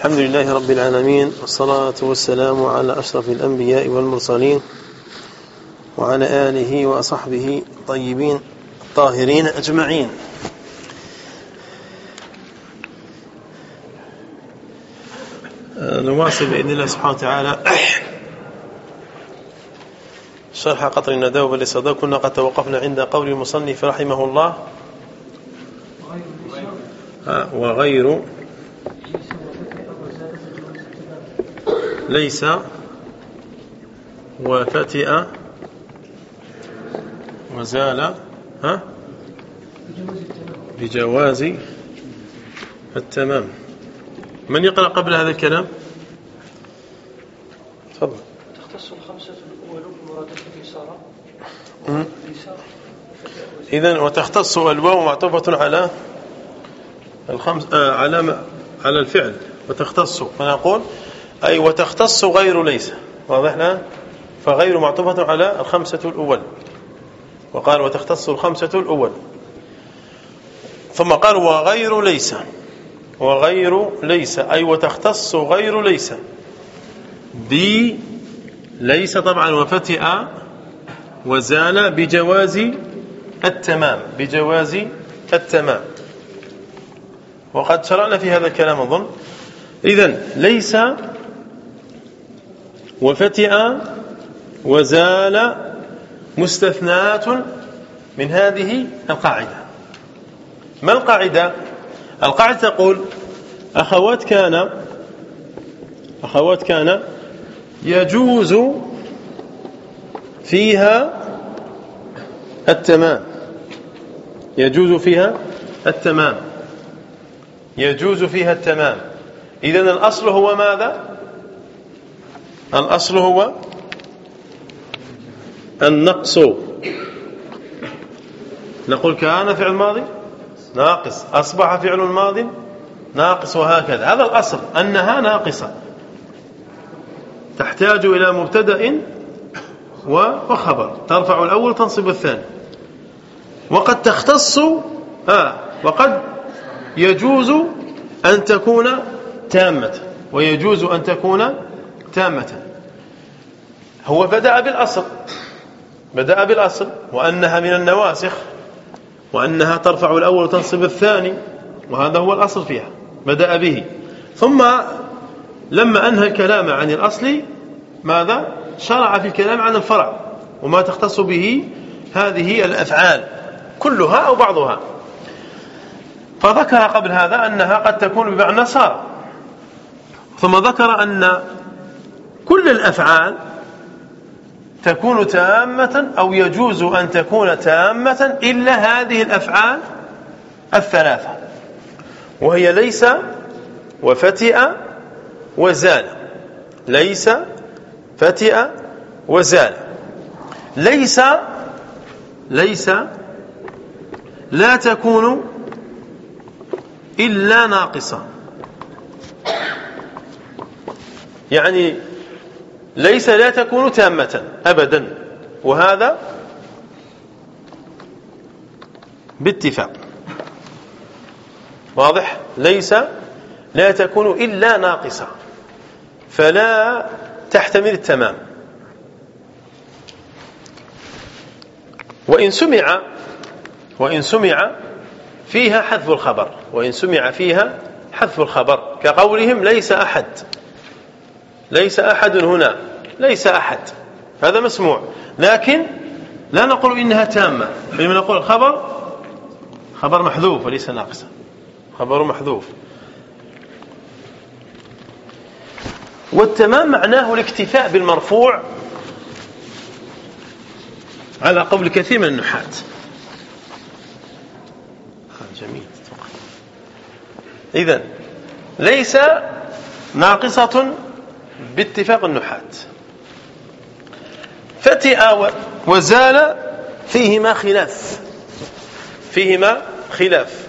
الحمد لله رب العالمين والصلاة والسلام على أشرف الأنبياء والمرسلين وعلى آله وأصحبه طيبين الطاهرين أجمعين. نواصل بإذن الله سبحانه وتعالى شرح قطر النداء بالإصداء كنا قد توقفنا عند قول المصنف رحمه الله. وغير ليس وفتئ وزال ها؟ بجواز التمام. من يقرأ قبل هذا الكلام؟ تفضل. تختص الخمسة الأول بمرادفة الإشارة إذن وتختص الواو معطوفة على الخمس آه على على الفعل. وتختص. فنقول أي وتختص غير ليس. واضح الآن فغير معطوفة على الخمسة الأول. وقال وتختص الخمسة الأول. ثم قال وغير ليس. وغير ليس. أي وتختص غير ليس. ب ليس طبعا وفتئ وزال بجواز التمام. بجواز التمام. وقد شرعنا في هذا الكلام أظن. إذن ليس وفتئ وزال مستثنات من هذه القاعدة. ما القاعدة؟ القاعدة تقول أخوات كان أخوات كان يجوز فيها التمام. يجوز فيها التمام. يجوز فيها التمام. إذن الأصل هو ماذا؟ الأصل هو النقص. نقول كان فعل ماضي ناقص أصبح فعل ماض ناقص وهكذا. هذا الأصل أنها ناقصة. تحتاج إلى مبتدأ وخبر. ترفع الأول تنصب الثاني. وقد تختص آه وقد يجوز أن تكون تامة. ويجوز أن تكون تامة. هو بدأ بالأصل. بدأ بالأصل. وأنها من النواسخ. وأنها ترفع الأول وتنصب الثاني. وهذا هو الأصل فيها. بدأ به. ثم لما أنهى الكلام عن الأصل ماذا؟ شرع في الكلام عن الفرع. وما تختص به هذه الأفعال. كلها أو بعضها. فذكر قبل هذا أنها قد تكون بمعنى صار. ثم ذكر أن كل الأفعال تكون تامة أو يجوز أن تكون تامة إلا هذه الأفعال الثلاثة. وهي ليس وفتئ وزال ليس فتئ وزال ليس ليس لا تكون إلا ناقصة. يعني ليس لا تكون تامة أبدا. وهذا باتفاق. واضح؟ ليس لا تكون إلا ناقصة. فلا تحتمل التمام. وإن سمع وإن سمع فيها حذف الخبر. وإن سمع فيها حذف الخبر. كقولهم ليس أحد. ليس أحد هنا. ليس أحد. هذا مسموع. لكن لا نقول إنها تامة. بل نقول الخبر خبر محذوف وليس ناقصا خبر محذوف. والتمام معناه الاكتفاء بالمرفوع على قول كثير من النحاة. جميل. إذن ليس ناقصة باتفاق النحاة فتئ وزال فيهما خلاف. فيهما خلاف.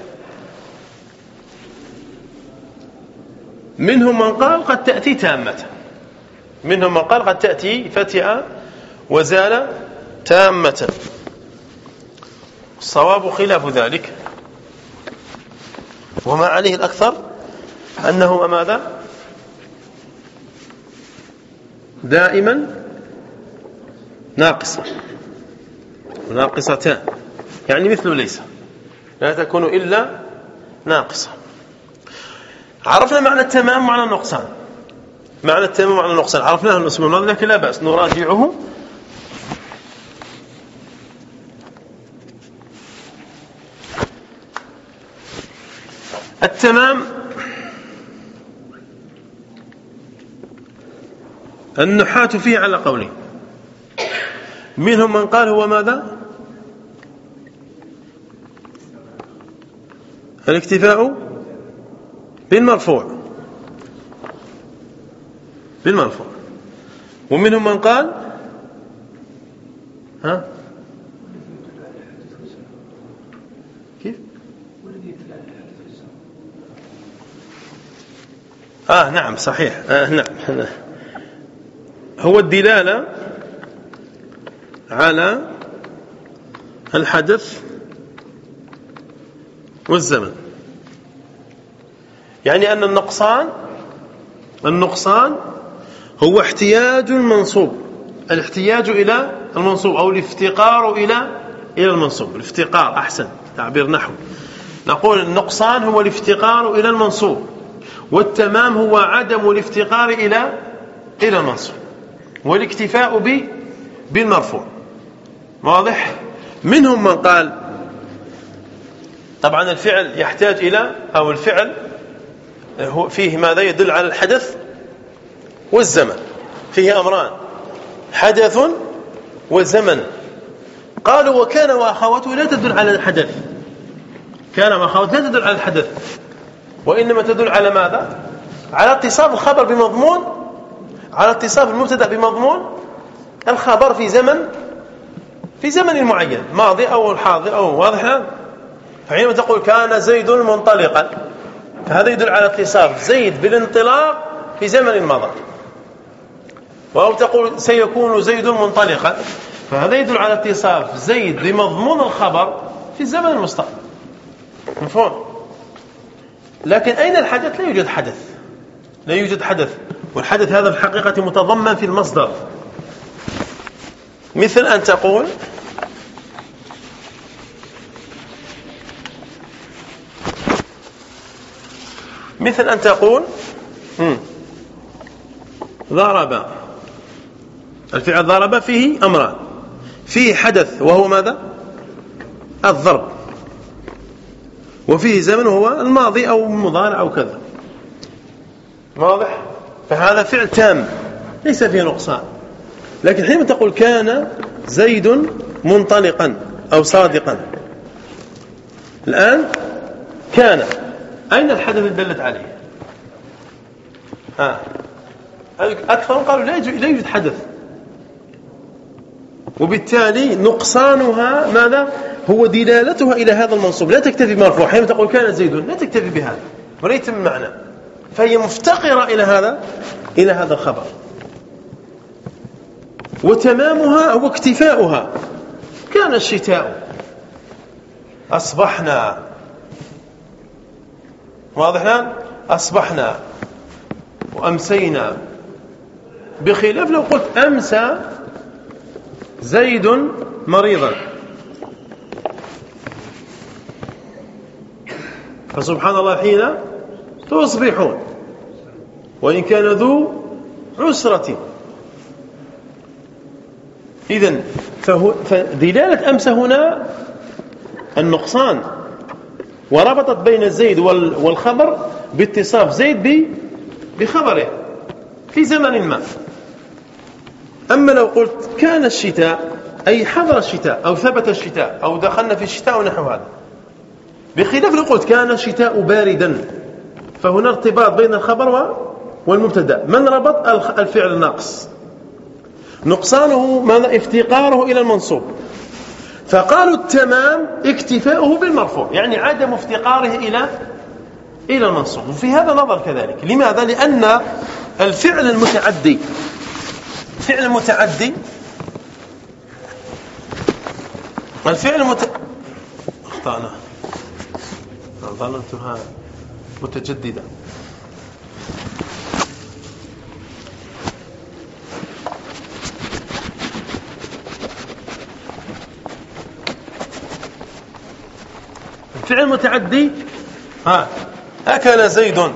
منهم من قال قد تأتي تامة. منهم من قال قد تأتي فتئ وزال تامة. الصواب خلاف ذلك. وما عليه الأكثر أنهما ماذا دائما ناقصة. ناقصتان. يعني مثل ليس. لا تكون إلا ناقصة. عرفنا معنى التمام ومعنى النقصان. معنى التمام ومعنى النقصان. عرفناه الاسم الماضي لكن لا بأس. نراجعه. التمام النحاة فيه على قوله. منهم من قال هو ماذا؟ الاكتفاء بالمرفوع. بالمرفوع. ومنهم من قال ها؟ كيف؟ آه نعم صحيح. آه نعم. هو الدلالة على الحدث والزمن. يعني أن النقصان النقصان هو احتياج المنصوب الاحتياج إلى المنصوب أو الافتقار إلى إلى المنصوب. الافتقار أحسن تعبير نحو. نقول النقصان هو الافتقار إلى المنصوب والتمام هو عدم الافتقار إلى إلى المنصوب. والاكتفاء بالمرفوع. واضح؟ منهم من قال طبعا الفعل يحتاج إلى أو الفعل فيه ماذا؟ يدل على الحدث والزمن. فيه أمران. حدث وزمن قالوا وكان وأخواته لا تدل على الحدث. كان وأخواته لا تدل على الحدث. وإنما تدل على ماذا؟ على اتصاف الخبر بمضمون على اتصاف المبتدأ بمضمون الخبر في زمن في زمن معين ماضي أو الحاضر أو واضح. فحينما تقول كان زيد منطلقا فهذا يدل على اتصاف زيد بالانطلاق في زمن مضى. أو تقول سيكون زيد منطلقا فهذا يدل على اتصاف زيد بمضمون الخبر في الزمن المستقبل مفهوم؟ لكن أين الحدث؟ لا يوجد حدث. لا يوجد حدث. والحدث هذا في الحقيقة متضمن في المصدر. مثل أن تقول مثل أن تقول ضرب. الفعل ضرب فيه أمران. فيه حدث وهو ماذا؟ الضرب. وفيه زمن هو الماضي أو المضارع أو كذا. واضح؟ فهذا فعل تام ليس فيه نقصان. لكن حينما تقول كان زيد منطلقا أو صادقا الآن كان. أين الحدث الذي دلت عليه؟ آه. أكثر قالوا لا يوجد حدث. وبالتالي نقصانها ماذا؟ هو دلالتها إلى هذا المنصوب. لا تكتفي بمرفوع. حينما تقول كان زيد لا تكتفي بهذا. ولا يتم معنى فهي مفتقرة إلى هذا إلى هذا الخبر. وتمامها هو اكتفاؤها. كان الشتاء. أصبحنا. واضح الآن؟ أصبحنا. وأمسينا. بخلاف لو قلت أمسى زيد مريضا. فسبحان الله حين تصبحون. وإن كان ذو عسرة. إذن فدلالة أمس هنا النقصان. وربطت بين الزيد والخبر باتصاف زيد بخبره في زمن ما. أما لو قلت كان الشتاء أي حضر الشتاء أو ثبت الشتاء أو دخلنا في الشتاء ونحو هذا. بخلاف لو قلت كان الشتاء باردا. فهنا ارتباط بين الخبر والمبتدا. من ربط الفعل الناقص؟ نقصانه ماذا افتقاره إلى المنصوب. فقالوا التمام اكتفاؤه بالمرفوع يعني عدم افتقاره إلى إلى المنصوب. وفي هذا نظر كذلك. لماذا؟ لأن الفعل المتعدي فعل المتعدي الفعل المت... أخطأنا. ظننتها متجددة. الفعل متعدي؟ ها. أكل زيد.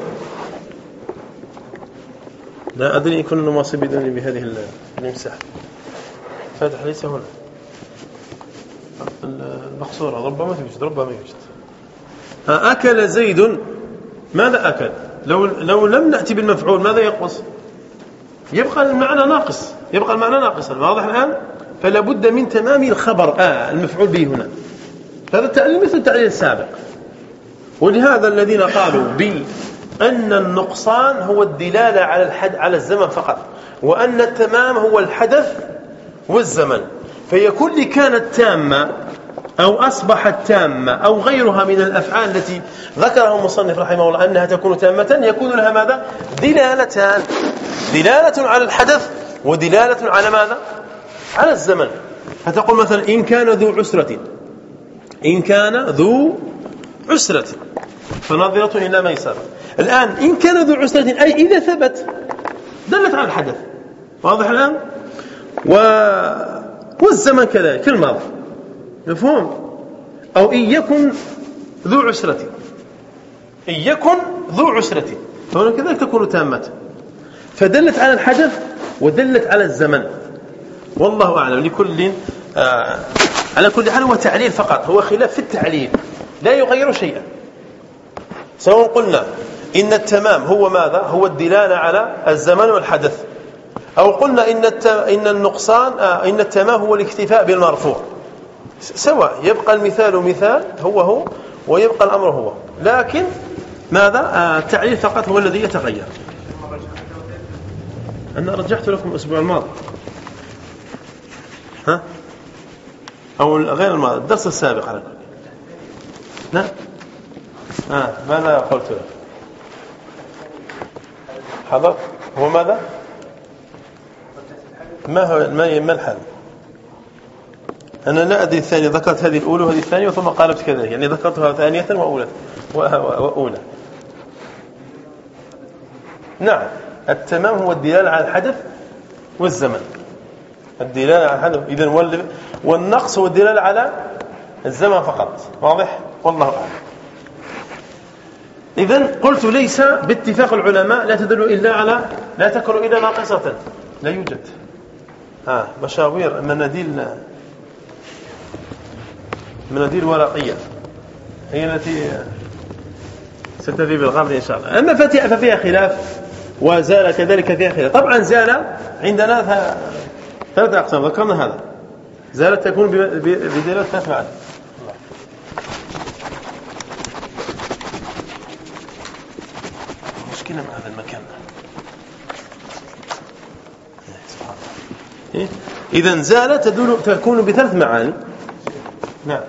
لا أدري كل ما بدوني بهذه المساحة فاتح ليس هنا. المقصورة. ربما يوجد ربما يوجد أكل زيد. ماذا أكل؟ لو, لو لم نأتي بالمفعول ماذا يقص يبقى المعنى ناقص يبقى المعنى ناقصا واضح الآن؟ فلا بد من تمام الخبر آه المفعول به هنا. هذا التعليل مثل التعليل السابق. ولهذا الذين قالوا بأن النقصان هو الدلالة على الحد على الزمن فقط وأن التمام هو الحدث والزمن. فهي كل كانت تامة أو أصبحت تامة أو غيرها من الأفعال التي ذكره المصنف رحمه الله أنها تكون تامة يكون لها ماذا؟ دلالتان دلالة على الحدث ودلالة على ماذا؟ على الزمن. فتقول مثلا إن كان ذو عسرة. إن كان ذو عسرة. فنظرة إلى ميسرة. الآن إن كان ذو عسرة أي إذا ثبت دلت على الحدث. واضح الآن؟ و... والزمن كذلك الماضي. مفهوم؟ أو إن يكن ذو عسرة. إن يكن ذو عسرة. فهنا كذلك تكون تامة. فدلت على الحدث ودلت على الزمن. والله أعلم. لكل آه على كل حال هو تعليل فقط. هو خلاف في التعليل. لا يغير شيئا. سواء قلنا إن التمام هو ماذا؟ هو الدلالة على الزمن والحدث. أو قلنا إن إن النقصان آه إن التمام هو الاكتفاء بالمرفوع. سواء يبقى المثال مثال هو هو ويبقى الأمر هو. لكن ماذا؟ آه التعليل فقط هو الذي يتغير. أنا رجحت لكم الأسبوع الماضي. ها؟ أو غير الماضي الدرس السابق على كل لا؟ آه ماذا قلت لك؟ حضرت؟ هو ماذا؟ ما هو ما الحل؟ أنا لا أدري الثانية ذكرت هذه الأولى وهذه الثانية ثم قالبت كذلك يعني ذكرتها ثانية وأولى وأولى. نعم التمام هو الدلالة على الحدث والزمن. الدلالة على الحدث إذا والنقص هو الدلالة على الزمن فقط. واضح؟ والله أعلم. إذا قلت ليس باتفاق العلماء لا تدل إلا على لا تكون إلا ناقصة لا يوجد. ها مشاوير مناديل مناديل ورقية هي التي ستفي بالغرض إن شاء الله. أما ففيها خلاف وزال كذلك فيها خلاف. طبعا زال عندنا ثلاثة أقسام. ذكرنا هذا. زالت تكون بدلالة ثلاث معاني مشكلة مع هذا المكان. إيه؟ إذا زال تدل تكون بثلاث معاني. نعم.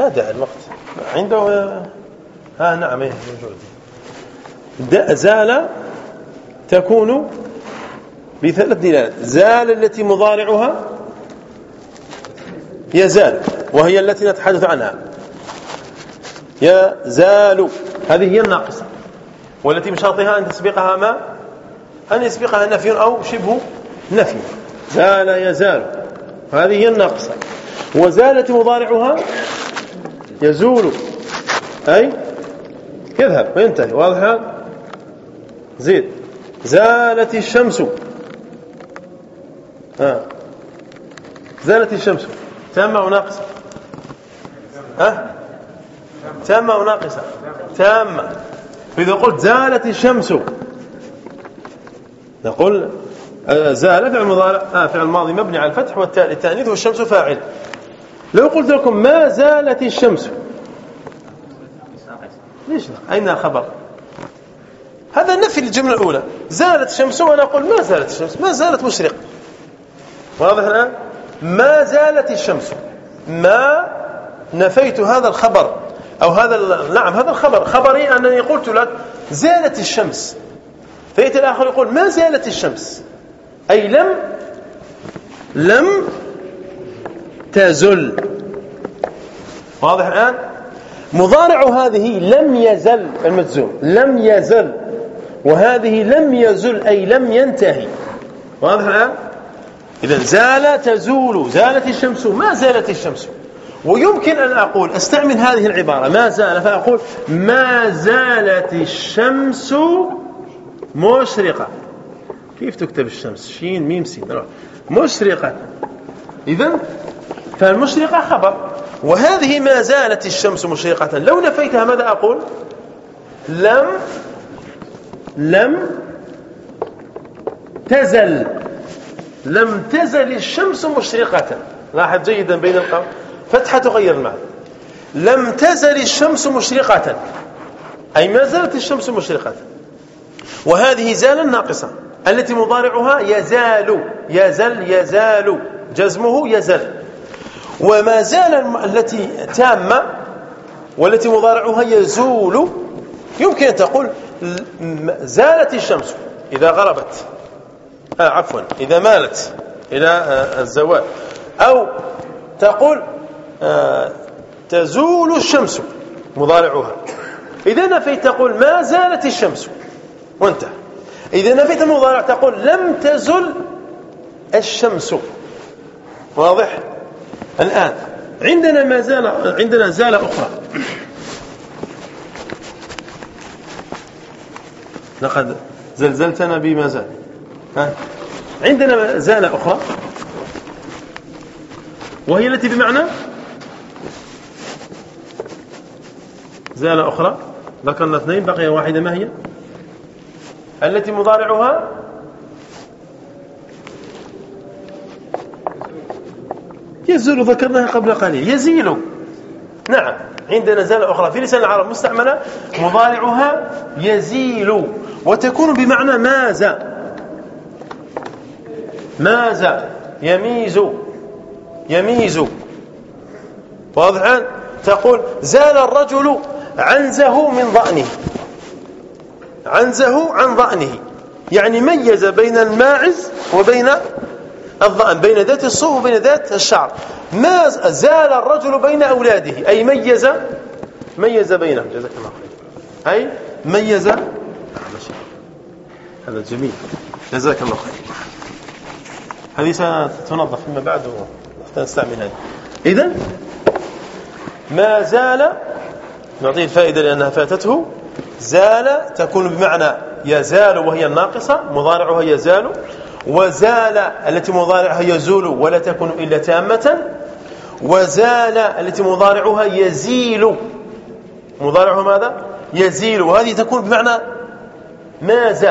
لا داعي الوقت. عنده ها نعم موجود زال تكون بثلاث دلالات زال التي مضارعها يزال وهي التي نتحدث عنها. يزال. هذه هي الناقصة والتي من شرطها أن تسبقها ما؟ أن يسبقها نفي أو شبه نفي. زال يزال. هذه هي الناقصة. وزالت مضارعها يزول. أي؟ يذهب. وينتهي. واضح زيد زالت الشمس. ها زالت الشمس. تامة أو ناقصة؟ ها؟ تامة أو ناقصة؟ تامة. فإذا قلت زالت الشمس. نقول آه، زال فعل مضارع آه فعل ماضي مبني على الفتح والتأنيث والشمس فاعل. لو قلت لكم ما زالت الشمس. ليش أين الخبر؟ هذا نفي الجملة الأولى. زالت الشمس وأنا أقول ما زالت الشمس ما زالت مشرقة واضح الآن؟ ما زالت الشمس. ما نفيت هذا الخبر أو هذا نعم هذا الخبر. خبري أنني قلت لك زالت الشمس. فيأتي الآخر يقول ما زالت الشمس؟ أي لم لم تزل. واضح الآن؟ مضارع هذه لم يزل المجزوم لم يزل. وهذه لم يزل أي لم ينتهي. واضح الآن؟ إذا زال تزول زالت الشمس ما زالت الشمس. ويمكن أن أقول أستعمل هذه العبارة ما زال فأقول ما زالت الشمس مشرقة. كيف تكتب الشمس؟ شين ميم سين. مشرقة. إذا فالمشرقة خبر. وهذه ما زالت الشمس مشرقة. لو نفيتها ماذا أقول؟ لم لم تزل. لم تزل الشمس مشرقة. لاحظ جيدا بين القول فتحة تغير المعنى. لم تزل الشمس مشرقة. أي ما زالت الشمس مشرقة. وهذه زال ناقصة. التي مضارعها يزال يزل يزال. جزمه يزل. وما زال التي تامة والتي مضارعها يزول. يمكن أن تقول زالت الشمس إذا غربت. آه عفوا إذا مالت إلى آه الزوال. أو تقول آه تزول الشمس مضارعها. إذا نفيت تقول ما زالت الشمس وانتهى إذا نفيت المضارع تقول لم تزل الشمس. واضح؟ الآن عندنا ما زال عندنا زال أخرى. لقد زلزلتنا بما زال. ها؟ عندنا زال أخرى. وهي التي بمعنى؟ زال أخرى. ذكرنا اثنين بقي واحدة ما هي؟ التي مضارعها يزول ذكرناها قبل قليل. يزيل. نعم. عندنا زالة أخرى في لسان العرب مستعملة. مضارعها يزيل. وتكون بمعنى ماز ماز يميز. يميز. واضح؟ الآن تقول زال الرجل عنزه من ضأنه. عنزه عن ضأنه. يعني ميز بين الماعز وبين الضأن بين ذات الصوف وبين ذات الشعر. ما زال الرجل بين أولاده؟ أي ميز ميز بينهم. جزاك الله خير. أي ميز هذا جميل. جزاك الله خير. هذه ستنظف فيما بعد ونستعمل هذه. إذا ما زال نعطيه الفائدة لأنها فاتته. زال تكون بمعنى يزال وهي الناقصة مضارعها يزال. وزال التي مضارعها يزول ولا تكون إلا تامة. وزال التي مضارعها يزيل. مضارعها ماذا؟ يزيل. وهذه تكون بمعنى ماز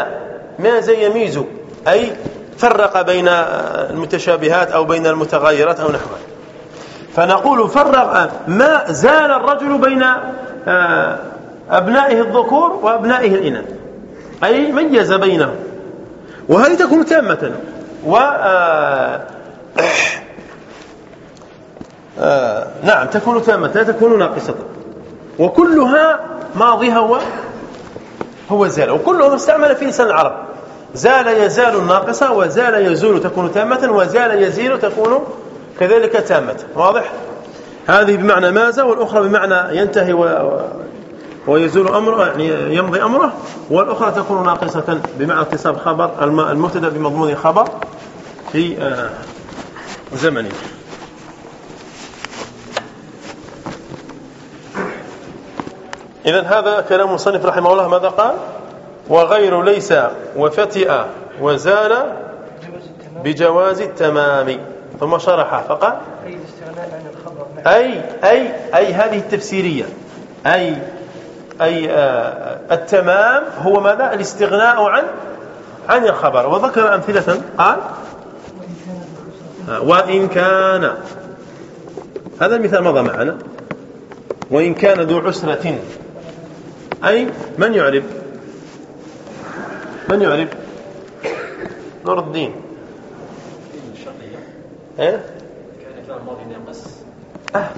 ماز يميز؟ أي فرق بين المتشابهات أو بين المتغيرات أو نحوها. فنقول فرق ما زال الرجل بين آه، أبنائه الذكور وأبنائه الإناث. أي ميز بينهم. وهذه تكون تامة. و آه، نعم تكون تامة لا تكون ناقصة. وكلها ماضيها هو هو زال. وكلها مستعملة في لسان العرب. زال يزال الناقصة وزال يزول تكون تامة وزال يزيل تكون كذلك تامة. واضح؟ هذه بمعنى ماذا؟ والأخرى بمعنى ينتهي ويزول أمره يعني يمضي أمره. والأخرى تكون ناقصة بمعنى اتصال خبر المبتدأ بمضمون خبر في آه، زمنه. إذا هذا كلام المصنف رحمه الله ماذا قال؟ وغير ليس وفتئ وزال بجواز التمام. ثم شرح فقال أي أي أي هذه التفسيرية. أي أي آه، التمام هو ماذا؟ الاستغناء عن عن الخبر. وذكر أمثلة قال آه، وإن كان هذا المثال مضى معنا. وإن كان ذو عسرة. أي من يعرب من يعرب نور الدين. إيه؟ أه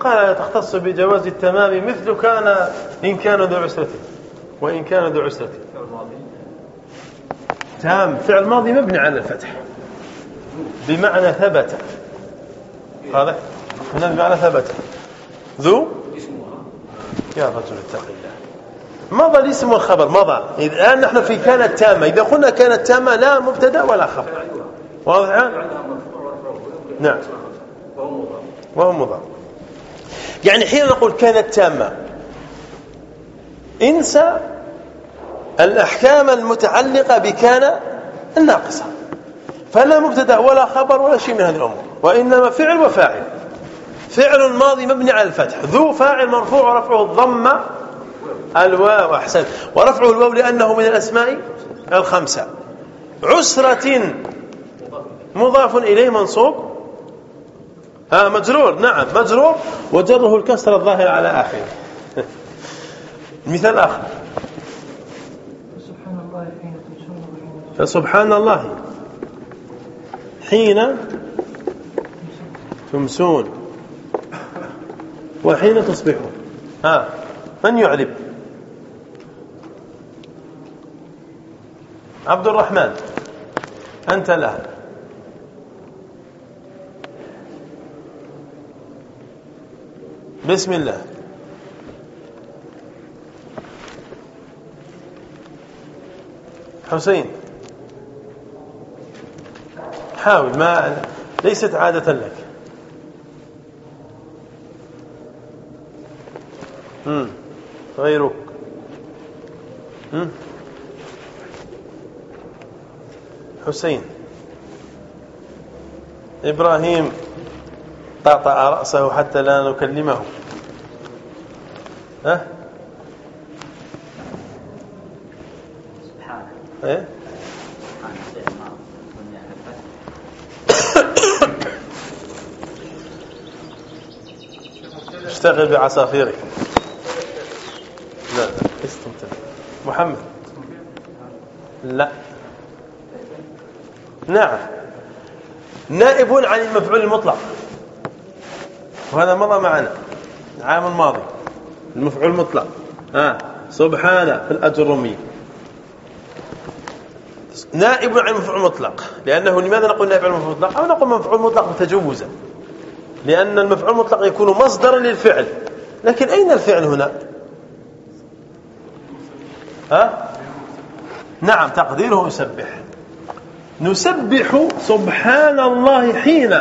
قال تختص بجواز التمام مثل كان إن كان ذو عسرة وإن كان ذو عسرة. تام. فعل ماضي مبني على الفتح. بمعنى ثبت. واضح؟ هنا بمعنى ثبت. ذو؟ يا رجل اتق الله. مضى الاسم والخبر مضى الآن نحن في كانت تامة. إذا قلنا كانت تامة لا مبتدأ ولا خبر. واضح؟ نعم. وهو مضاف. يعني حين نقول كانت تامة انسى الأحكام المتعلقة بكان الناقصة. فلا مبتدأ ولا خبر ولا شيء من هذه الأمور. وإنما فعل وفاعل. فعل ماضي مبني على الفتح. ذو فاعل مرفوع ورفعه الضمة الواو. أحسن ورفعه الواو لأنه من الأسماء الخمسة. عسرة مضاف إليه منصوب. آه مجرور. نعم مجرور. وجره الكسر الظاهر على آخره. مثال آخر. فسبحان الله. حين تمسون. وحين تصبحون. ها من يعرب؟ عبد الرحمن. أنت لها بسم الله. حسين. حاول ما ليست عادة لك. مم. غيرك. مم. حسين. إبراهيم طعطع رأسه حتى لا نكلمه. ها؟ إيه؟ اشتغل بعصافيرك لا استمتع محمد. لا. نعم. نائب عن المفعول المطلق. وهذا مضى معنا. العام الماضي. المفعول المطلق. ها سبحان في الأجرمية نائب عن المفعول المطلق لأنه لماذا نقول نائب عن المفعول المطلق أو نقول مفعول مطلق تجوزا لأن المفعول المطلق يكون مصدرا للفعل. لكن أين الفعل هنا ها نعم تقديره يسبح. نسبح سبحان الله حين.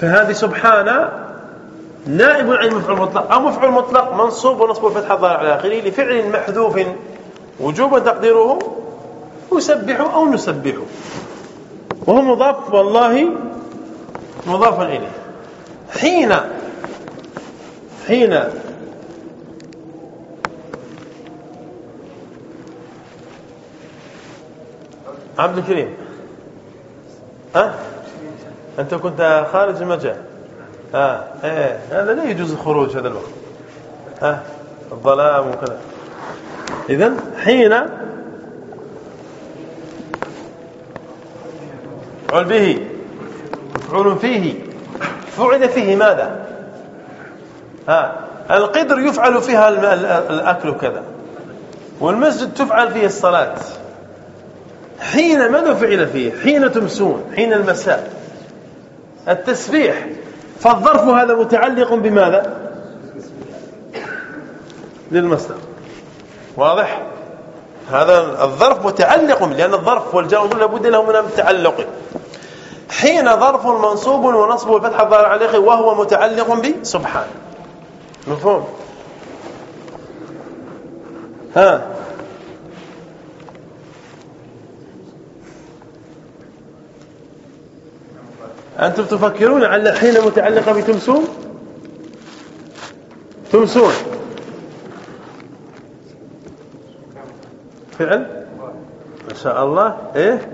فهذه سبحان نائب عن المفعول المطلق أو مفعول مطلق منصوب ونصب الفتحة الظاهر على آخره لفعل محذوف. وجوبا تقديره يسبح أو نسبح. وهو مضاف والله مضاف إليه. حين. حين. عبد الكريم. ها؟ أنت كنت خارج المجال. ها إيه هذا لا يجوز الخروج هذا الوقت. ها الظلام وكذا. إذا حين مفعول به مفعول فيه فعل فيه ماذا؟ ها القدر يفعل فيها الأكل كذا والمسجد تفعل فيه الصلاة. حين ماذا فعل فيه؟ حين تمسون حين المساء. التسبيح. فالظرف هذا متعلق بماذا؟ للمصدر واضح؟ هذا الظرف متعلق لأن الظرف والجار لابد له من التعلق. حين ظرف منصوب ونصب الفتح الظاهر عليه وهو متعلق بسبحان مفهوم؟ ها. أنتم تفكرون على حين متعلقة بتمسون تمسون فعل؟ ما شاء الله. إيه؟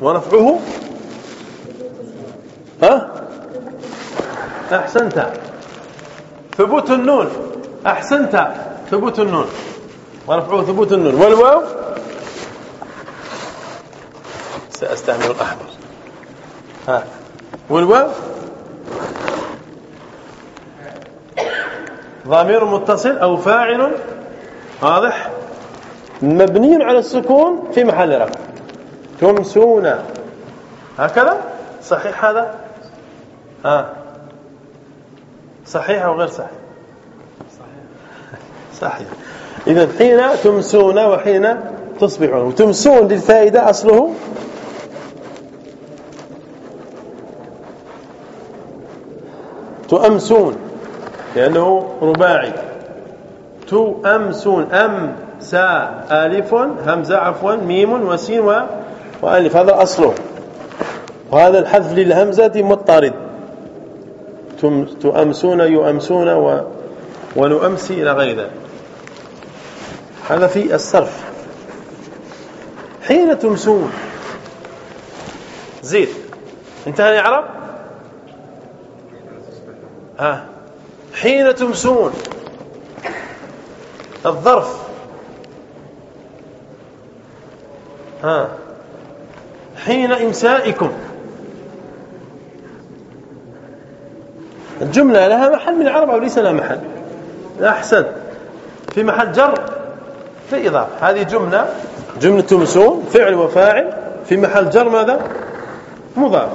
ورفعه؟ ها؟ أحسنت. ثبوت النون. أحسنت. ثبوت النون. ورفعه ثبوت النون. والواو؟ سأستعمل الأحمر ها. والواو ضمير متصل أو فاعل واضح. مبني على السكون في محل رفع. تمسون. هكذا؟ صحيح هذا؟ ها. صحيح أو غير صحيح؟ صحيح. إذا حين تمسون وحين تصبحون. وتمسون للفائدة أصله؟ تؤمسون لأنه رباعي. تؤمسون أم سا ألف همزة عفوا ميم وسين وألف. هذا أصله. وهذا الحذف للهمزة مضطرد. تؤمسون يؤمسون و ونؤمسي إلى غير ذلك. هذا في الصرف. حين تمسون زيد انتهى الإعراب؟ ها. حين تمسون. الظرف. ها. حين إمسائكم. الجملة لها محل من العرب أو ليس لها محل. أحسن. في محل جر في إضافة. هذه جملة. جملة تمسون فعل وفاعل. في محل جر ماذا؟ مضاف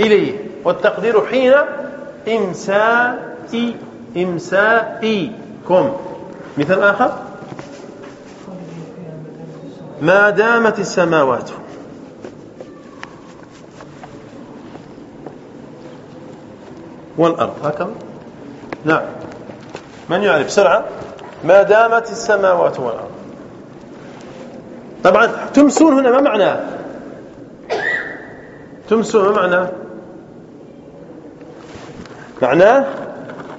إليه. والتقدير حين إمسائي إمسائكم مثال آخر. ما دامت السماوات. والأرض. هكذا. نعم. من يعرف بسرعة ما دامت السماوات والأرض. طبعا تمسون هنا ما معناه تمسون ما معناه معناه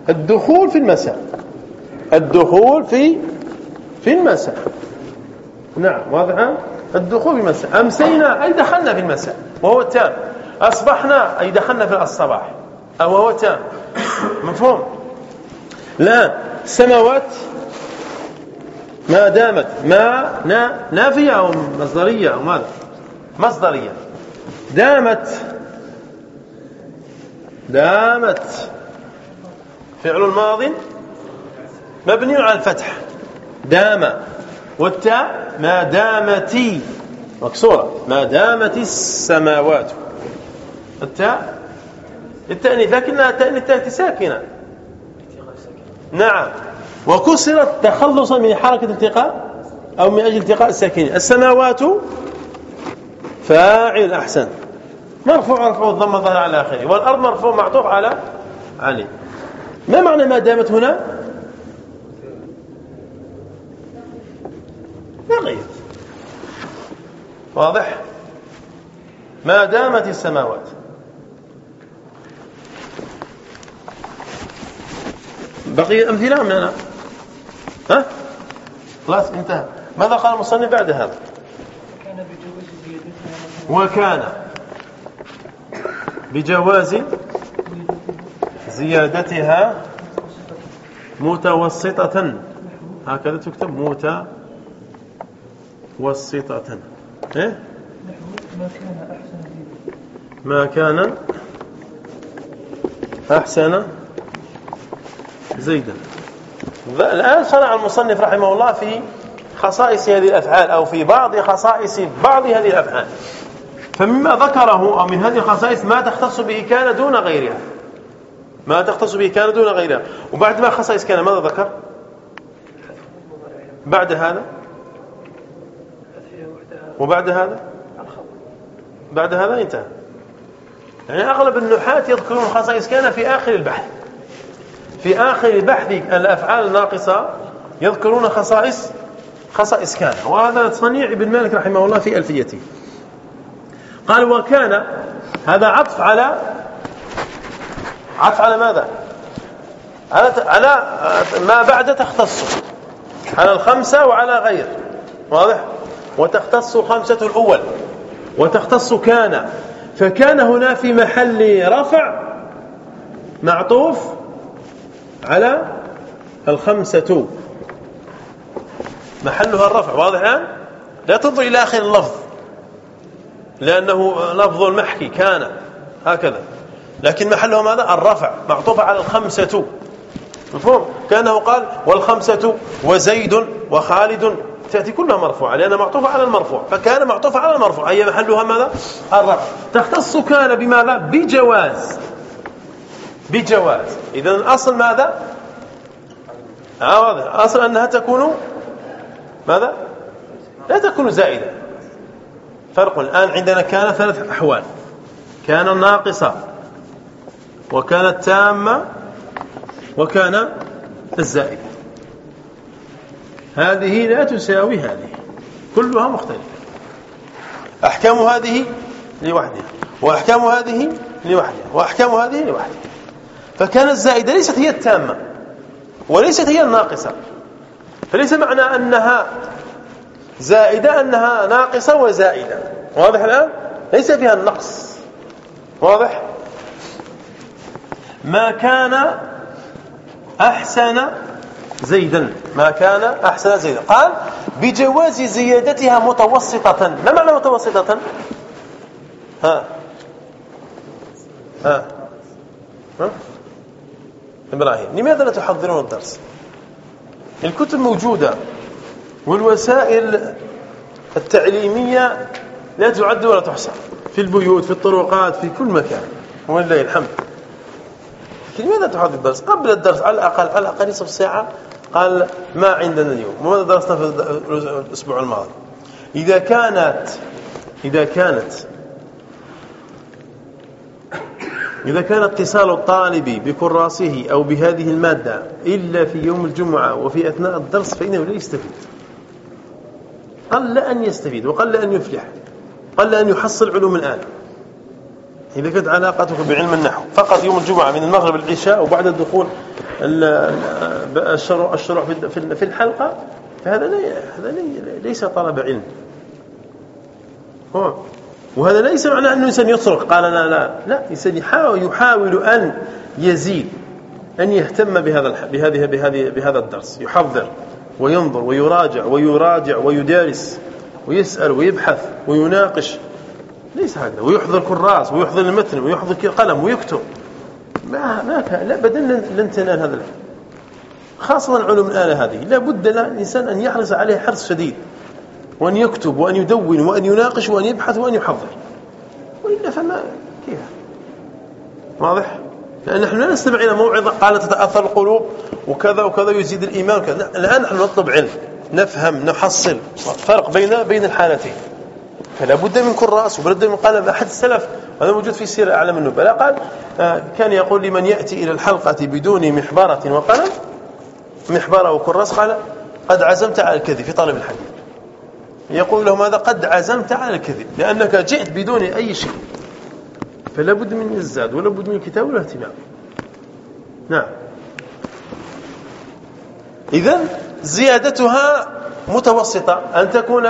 الدخول في المساء. الدخول في في المساء. نعم واضح؟ الدخول في المساء. أمسينا أي دخلنا في المساء؟ وهو التام أصبحنا أي دخلنا في الصباح. أو وهو تام. مفهوم؟ لا السماوات ما دامت. ما نافية أو مصدرية أو ماذا؟ مصدرية. دامت. دامت. فعل الماض مبني على الفتح. دام والتاء ما دامتي مكسورة. ما دامت السماوات. التاء التأنيث لكنها تأنيث تأتي ساكنة. نعم. وكسرت تخلصا من حركة التقاء أو من أجل التقاء الساكنين. السماوات فاعل أحسن. مرفوع رفع الضم ظهر على آخره. والأرض مرفوع معطوف على عليه ما معنى ما دامت هنا؟ غير. واضح؟ ما دامت السماوات. بقي أمثلة من أنا ها؟ خلاص انتهى. ماذا قال المصنف بعد هذا؟ وكان. بجواز زيادتها متوسطة. هكذا تكتب متوسطة. إيه؟ ما كان أحسن زيدا. الآن صنع المصنف رحمه الله في خصائص هذه الأفعال أو في بعض خصائص بعض هذه الأفعال. فمما ذكره أو من هذه الخصائص ما تختص به كان دون غيرها. ما تختص به كان دون غيرها وبعد ما خصائص كان ماذا ذكر؟ بعد هذا؟ وبعد هذا؟ بعد هذا انتهى. يعني أغلب النحاة يذكرون خصائص كان في آخر البحث. في آخر بحث الأفعال الناقصة يذكرون خصائص خصائص كان وهذا صنيع ابن مالك رحمه الله في ألفيته. قال وكان هذا عطف على عطف على ماذا؟ على على ما بعد تختص. على الخمسة وعلى غير. واضح؟ وتختص خمسة الأول. وتختص كان. فكان هنا في محل رفع معطوف على الخمسة. محلها الرفع واضح الآن؟ لا تنظر إلى آخر اللفظ. لأنه لفظ المحكي كان. هكذا. لكن محله ماذا؟ الرفع معطوف على الخمسة. مفهوم؟ كأنه قال والخمسة وزيد وخالد تأتي كلها مرفوعة لأنها معطوفة على المرفوع. فكان معطوفة على المرفوع. أي محلها ماذا؟ الرفع. تختص كان بماذا؟ بجواز. بجواز. إذا الأصل ماذا؟ آه واضح. أصل أنها تكون ماذا؟ لا تكون زائدة. فرق الآن عندنا كان ثلاث أحوال. كان ناقصة وكانت تامة وكان الزائد. هذه لا تساوي هذه. كلها مختلفة. أحكام هذه لوحدها. وأحكام هذه لوحدها. وأحكام هذه لوحدها. فكان الزائدة ليست هي التامة. وليست هي الناقصة. فليس معنى أنها زائدة أنها ناقصة وزائدة. واضح الآن؟ ليس فيها النقص. واضح؟ ما كان أحسن زيدا. ما كان أحسن زيدا. قال بجواز زيادتها متوسطة. ما معنى متوسطة؟ ها. ها. ها. إبراهيم لماذا لا تحضرون الدرس؟ الكتب موجودة والوسائل التعليمية لا تعد ولا تحصى. في البيوت في الطرقات في كل مكان. ولله الحمد. لماذا تحضر الدرس؟ قبل الدرس على الأقل على الأقل نصف ساعة. قال ما عندنا اليوم. وماذا درسنا في الأسبوع الماضي؟ إذا كانت إذا كانت إذا كان اتصال الطالب بكراسه أو بهذه المادة إلا في يوم الجمعة وفي أثناء الدرس فإنه لا يستفيد. قل أن يستفيد وقل أن يفلح. قل أن يحصل علوم الآن. إذا كانت علاقتك بعلم النحو. فقط يوم الجمعة من المغرب العشاء وبعد الدخول الشروع في الحلقة فهذا هذا ليس طلب علم. هو. وهذا ليس معنى أن الإنسان يترك. قال لا لا لا الإنسان يحاول, يحاول أن يزيد أن يهتم بهذا بهذه بهذه بهذا الدرس. يحضر وينظر ويراجع ويراجع ويدارس ويسأل ويبحث ويناقش. ليس هكذا. ويحضر كراس ويحضر المتن ويحضر قلم ويكتب. ما ما لا ابدا لن تنال هذا العلم خاصة العلوم الآلة هذه. لا بد للإنسان أن يحرص عليه حرص شديد. وأن يكتب وأن يدون وأن يناقش وأن يبحث وأن يحضر. وإلا فما كيف؟ واضح؟ لأن نحن لا نستمع إلى موعظة قالت تتأثر القلوب وكذا وكذا يزيد الإيمان وكذا. الآن نحن نطلب علم نفهم نحصل. فرق بين بين الحالتين. فلا بد من كراس ولا بد من قلم أحد السلف. هذا موجود في سير أعلم النبلاء قال آه، كان يقول لمن يأتي إلى الحلقة بدون محبرة وقلم محبرة وكراس قال قد عزمت على الكذب في طالب الحديث. يقول لهم هذا قد عزمت على الكذب لأنك جئت بدون أي شيء. فلا بد من الزاد ولا بد من الكتاب ولا اهتمام نعم. إذا زيادتها متوسطة أن تكون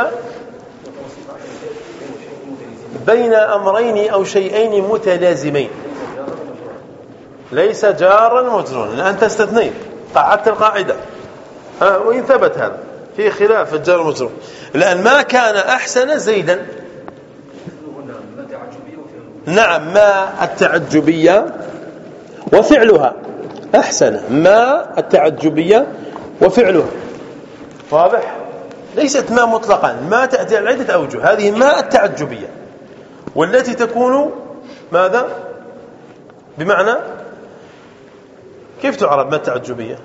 بين أمرين أو شيئين متلازمين. ليس جارا مجرورا الآن تستثنين قعدت القاعدة. وإن ثبت هذا. في خلاف الجار المجرور الآن ما كان أحسن زيدا. نعم ما التعجبية وفعلها أحسن. ما التعجبية وفعلها. واضح؟ ليست ما مطلقا. ما تأتي على عدة أوجه. هذه ما التعجبية. والتي تكون ماذا؟ بمعنى كيف تعرب ما التعجبية؟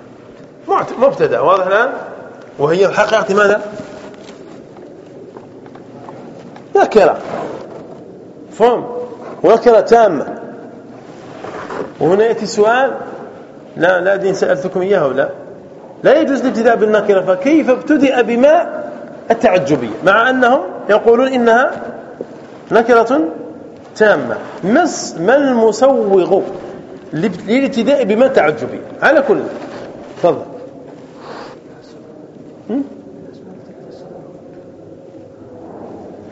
مبتدأ واضح الآن؟ وهي الحقيقة ماذا؟ نكرة فهم ونكرة تامة. وهنا يأتي سؤال لا لا دين سألتكم إياه ولا لا؟ يجوز الابتداء بالنكرة فكيف ابتدأ بما التعجبية؟ مع أنهم يقولون إنها نكرة تامة. ما المسوغ للابتداء بما تعجبية على كل. تفضل.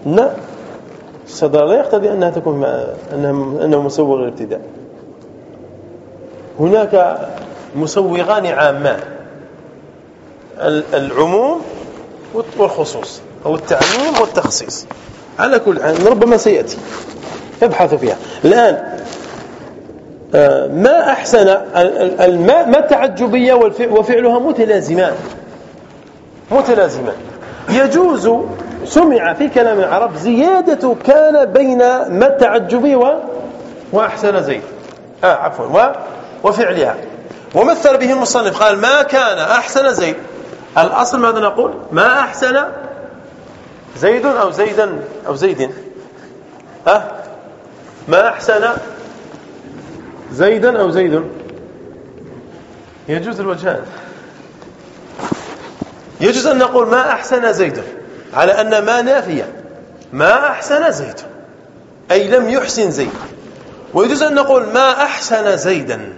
لا. الصدر لا يقتضي أنها تكون أنها أنه مسوغ للابتداء. هناك مسوغان عامان. العموم والخصوص أو التعميم والتخصيص. على كل حال ربما سيأتي. ابحثوا فيها. الآن آه، ما أحسن الماء ما التعجبية وفعلها متلازمان؟ متلازمان. يجوز سمع في كلام العرب زيادة كان بين ما التعجبية وأحسن زيد. آه عفوا وفعلها. ومثل به المصنف قال ما كان أحسن زيد. الأصل ماذا نقول؟ ما أحسن زيد أو زيدا أو زيد أه ما أحسن؟ زيدا أو زيد يجوز الوجهان. يجوز أن نقول ما أحسن زيد على أن ما نافية. ما أحسن زيد أي لم يحسن زيد. ويجوز أن نقول ما أحسن زيدا.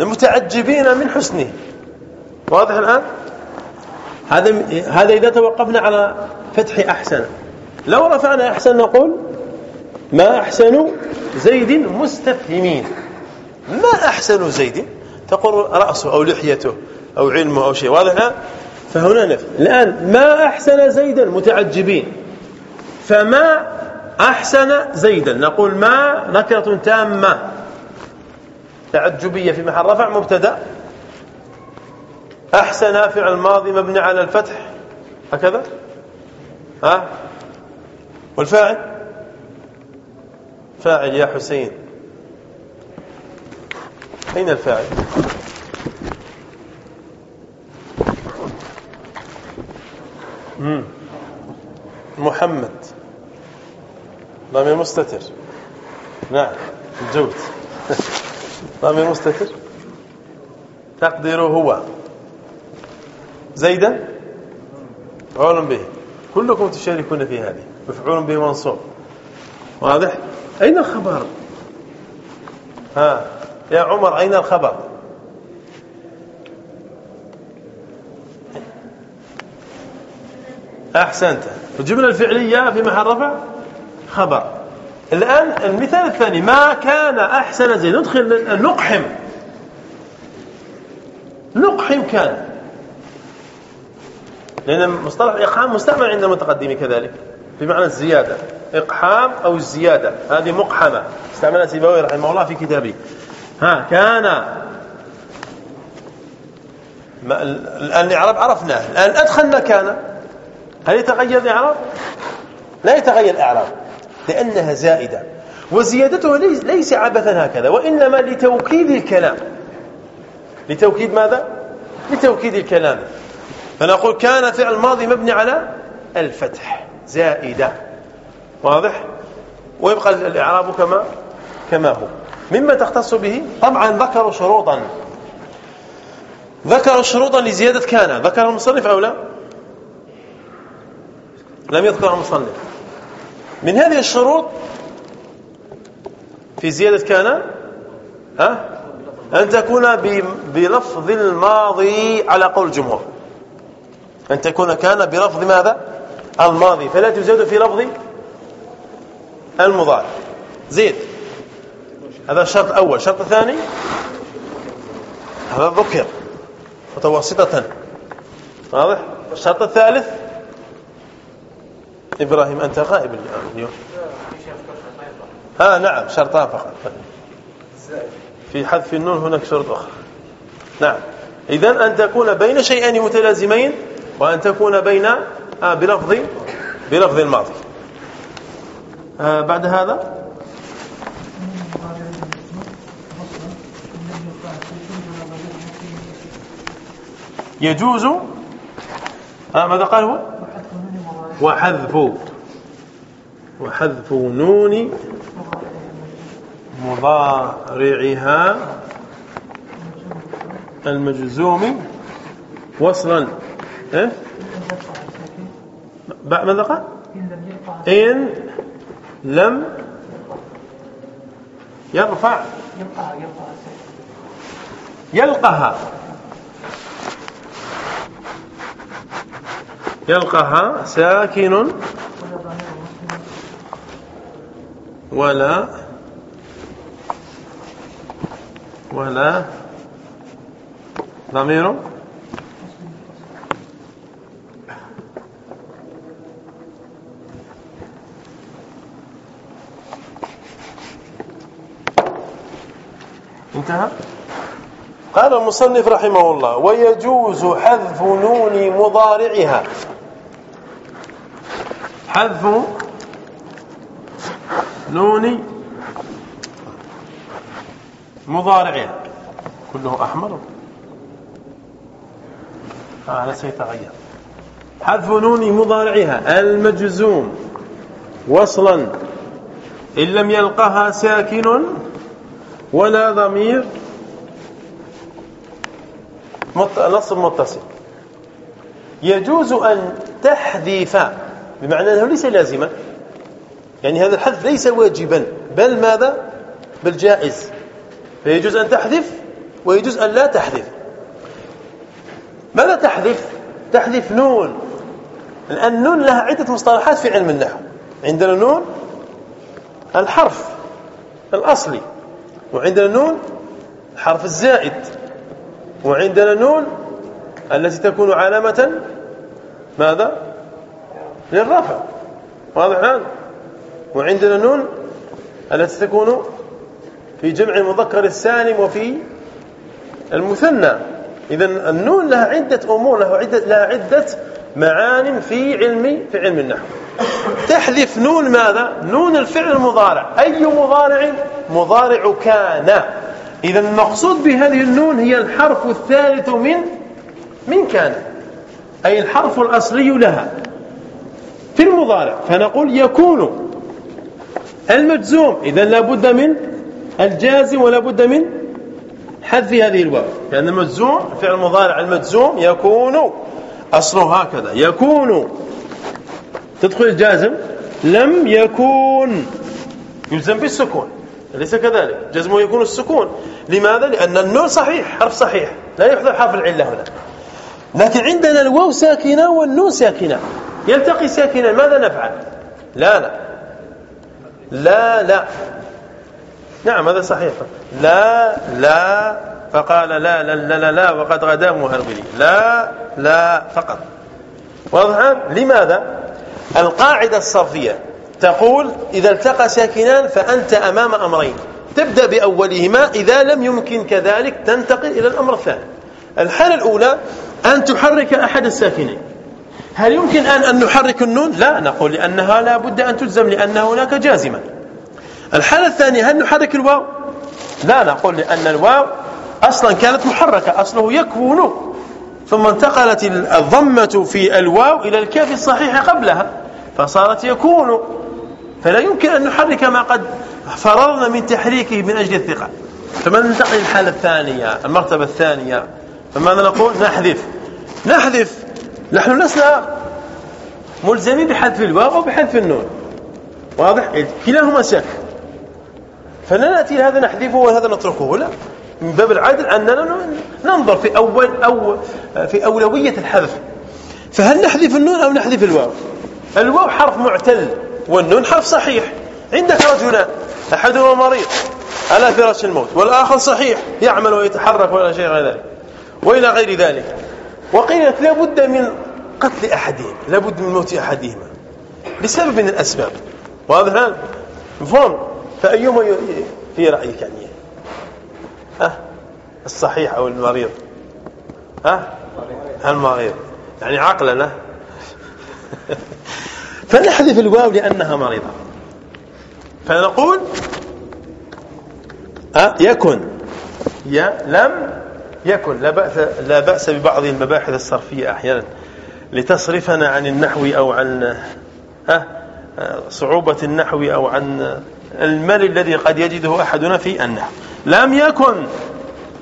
المتعجبين من حسنه. واضح الآن؟ هذا هذا إذا توقفنا على فتح أحسن. لو رفعنا أحسن نقول ما أحسن زيد مستفهمين. ما أحسن زيد؟ تقول رأسه أو لحيته أو علمه أو شيء واضح فهنا نفي الآن ما أحسن زيدا متعجبين فما أحسن زيدا نقول ما نكرة تامة. تعجبية في محل رفع مبتدأ. أحسن فعل ماضي مبني على الفتح. هكذا؟ ها؟ والفاعل؟ فاعل يا حسين. أين الفاعل؟ محمد. ضمير مستتر. نعم الجود ضمير مستتر. تقديره هو. زيدا؟ مفعول به. كلكم تشاركون في هذه. مفعول به منصوب. واضح؟ أين الخبر؟ ها يا عمر أين الخبر؟ أحسنت. وجبنا الفعلية في محل رفع؟ خبر. الآن المثال الثاني. ما كان أحسن زين ندخل نقحم. نقحم كان. لأن مصطلح الإقحام مستعمل عند المتقدمين كذلك. بمعنى الزيادة. إقحام أو الزيادة. هذه مقحمة. استعملها سيبوي رحمه الله في كتابه. ها كان الآن الإعراب عرفناه. الآن أدخلنا كان هل يتغير الإعراب؟ لا يتغير الإعراب. لأنها زائدة. وزيادتها ليس عبثا هكذا وإنما لتوكيد الكلام. لتوكيد ماذا؟ لتوكيد الكلام. فنقول كان فعل ماضي مبني على الفتح زائدة. واضح؟ ويبقى الإعراب كما كما هو. مما تختص به؟ طبعا ذكروا شروطا. ذكروا شروطا لزيادة كان. ذكر المصنف أو لا؟ لم يذكر المصنف. من هذه الشروط في زيادة كان ها؟ أن تكون بلفظ الماضي على قول الجمهور. أن تكون كان بلفظ ماذا؟ الماضي. فلا تزاد في لفظ المضارع زيد. هذا الشرط الأول. الشرط الثاني؟ هذا ذكر متوسطة. واضح؟ الشرط الثالث؟ إبراهيم أنت غائب اليوم. ها نعم شرطان فقط. في حذف النون هناك شرط أخرى نعم. إذن أن تكون بين شيئين متلازمين. وأن تكون بين آه بلفظ بلفظ الماضي. آه بعد هذا؟ يجوز آه ماذا قال هو؟ وحذف وحذف نون مضارعها المجزوم وصلا. إيه؟ ماذا قال؟ إن لم يرفع. يلقها. يلقها ساكن ولا ولا ضمير انتهى؟ قال المصنف رحمه الله ويجوز حذف نون مضارعها. حذف نون مضارعها. كله أحمر. هذا سيتغير حذف نون مضارعها. المجزوم. وصلا. إن لم يلقها ساكن. ولا ضمير نصب متصل. يجوز أن تحذف بمعنى أنه ليس لازما. يعني هذا الحذف ليس واجبا. بل ماذا؟ بل جائز. فيجوز أن تحذف ويجوز أن لا تحذف. ماذا تحذف؟ تحذف نون. لأن النون لها عدة مصطلحات في علم النحو. عندنا نون الحرف الأصلي. وعندنا نون حرف الزائد. وعندنا نون التي تكون علامة ماذا؟ للرفع. واضح الآن؟ وعندنا نون التي تكون في جمع المذكر السالم وفي المثنى. إذا النون لها عدة أمور لها عدة, لها عدة معان في علم في علم النحو. تحذف نون ماذا؟ نون الفعل المضارع. أي مضارع؟ مضارع كان. إذا المقصود بهذه النون هي الحرف الثالث من من كان. أي الحرف الأصلي لها. في المضارع فنقول يكون المجزوم. إذا لابد من الجازم ولا بد من حذف هذه الواو. لأن المجزوم فعل المضارع المجزوم يكون أصله هكذا. يكون. تدخل الجازم. لم يكون يلزم بالسكون. أليس كذلك؟ جزمه يكون السكون. لماذا؟ لأن النون صحيح حرف صحيح. لا يحذف حرف العلة هنا. لكن عندنا الواو ساكنة والنون ساكنة. يلتقي ساكنة ماذا نفعل؟ لا لا. لا لا. نعم هذا صحيح. لا لا. فقال لا لا لا لا, لا وقد غدا مهرولي لا لا فقط. واضح لماذا؟ القاعدة الصرفية. تقول إذا التقى ساكنان فأنت أمام أمرين. تبدأ بأولهما إذا لم يمكن كذلك تنتقل إلى الأمر الثاني. الحالة الأولى أن تحرك أحد الساكنين. هل يمكن أن أن نحرك النون؟ لا نقول لأنها لا بد أن تجزم لأن هناك جازما. الحالة الثانية هل نحرك الواو؟ لا نقول لأن الواو أصلا كانت محركة أصله يكون ثم انتقلت الضمة في الواو إلى الكاف الصحيح قبلها فصارت يكون. فلا يمكن أن نحرك ما قد فررنا من تحريكه من أجل الثقة. فما ننتقل للحالة الثانية المرتبة الثانية فماذا نقول؟ نحذف. نحذف. نحن لسنا ملزمين بحذف الواو أو بحذف النون. واضح؟ كلاهما ساكن فلا نأتي هذا نحذفه وهذا نتركه. لا. من باب العدل أننا ننظر في أول أو في أولوية الحذف. فهل نحذف النون أو نحذف الواو؟ الواو حرف معتل. والنون حرف صحيح. عندك رجلان أحدهما مريض على فراش الموت والآخر صحيح يعمل ويتحرك ولا شيء غير ذلك. وإلى غير ذلك. وقيل لك لابد من قتل أحدهم لابد من موت أحدهما. لسبب من الأسباب. واضح؟ الآن مفهوم؟ فأيهما في رأيك يعني؟ ها؟ الصحيح أو المريض؟ ها؟ المريض. يعني عقلنا. فنحذف الواو لأنها مريضة. فنقول أه يكن. يا لم يكن. لا بأس, لا بأس ببعض المباحث الصرفية أحيانا. لتصرفنا عن النحو أو عن ها صعوبة النحو أو عن المال الذي قد يجده أحدنا في النحو. لم يكن.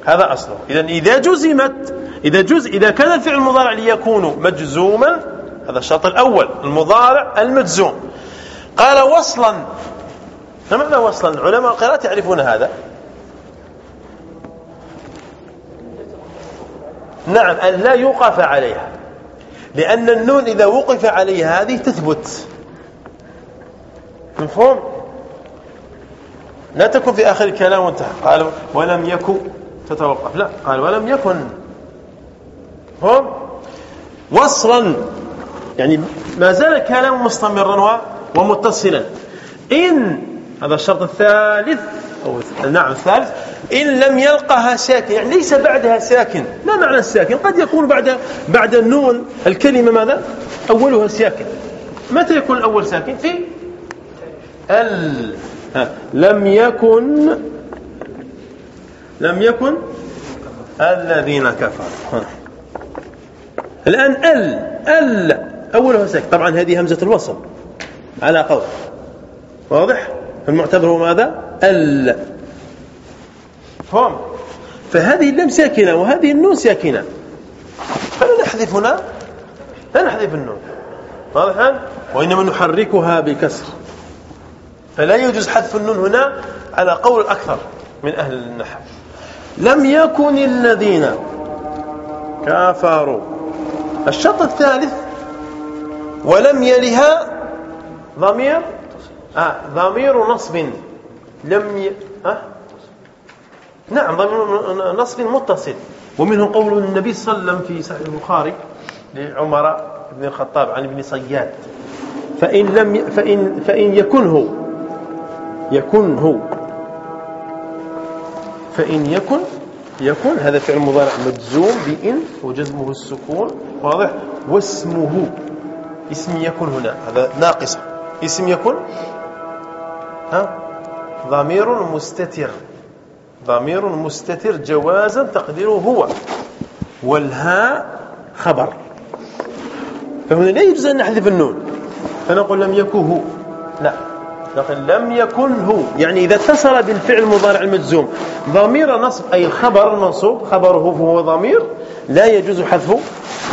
هذا أصله. إذا إذا جزمت إذا جز إذا كان الفعل المضارع ليكون مجزوما هذا الشرط الأول المضارع المجزوم. قال وصلا. ما معنى وصلا؟ علماء القراءة يعرفون هذا. نعم أن لا يوقف عليها. لأن النون إذا وقف عليها هذه تثبت. مفهوم؟ لا تكن في آخر الكلام وانتهى. قال ولم يكن تتوقف. لا قال ولم يكن. هم وصلا. يعني ما زال الكلام مستمرا ومتصلا. إن هذا الشرط الثالث. أو نعم الثالث. إن لم يلقها ساكن يعني ليس بعدها ساكن. ما معنى الساكن؟ قد يكون بعد بعد النون. الكلمة ماذا؟ أولها ساكن. متى يكون الأول ساكن؟ في ال لم يكن لم يكن الذين كفروا. الآن ال ال أولها ساكن طبعا هذه همزة الوصل. على قول. واضح؟ المعتبر هو ماذا؟ ال. مفهوم فهذه اللام ساكنة وهذه النون ساكنة. فلا نحذف هنا. لا نحذف النون. واضح وإنما نحركها بكسر. فلا يجوز حذف النون هنا على قول الأكثر من أهل النحو. لم يكن الذين كفروا. الشرط الثالث ولم يلها ضمير؟ آه ضمير نصب. لم ي... آه؟ نعم ضمير نصب متصل. ومنه قول النبي صلى الله عليه وسلم في صحيح البخاري لعمر بن الخطاب عن ابن صياد فإن لم فإن فإن يكنه يكنه فإن يكن يكن هذا فعل مضارع مجزوم بإن وجزمه السكون واضح؟ واسمه. اسم يكن هنا هذا ناقصة اسم يكن ها؟ ضمير مستتر. ضمير مستتر جوازا تقديره هو. والهاء خبر. فهنا لا يجوز أن نحذف النون. فنقول لم يكن لا. نقول لم يكن هو. يعني إذا اتصل بالفعل المضارع المجزوم ضمير نصب أي الخبر المنصوب خبره فهو ضمير لا يجوز حذف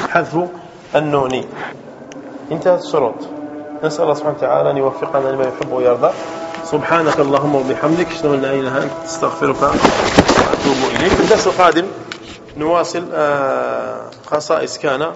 حذف النون. انتهت الشروط نسأل الله سبحانه وتعالى أن يوفقنا لما يحب ويرضى. سبحانك اللهم وبحمدك أشهد أن لا إله إلا أنت أستغفرك وأتوب إليك. في الدرس القادم نواصل آه، خصائص كان.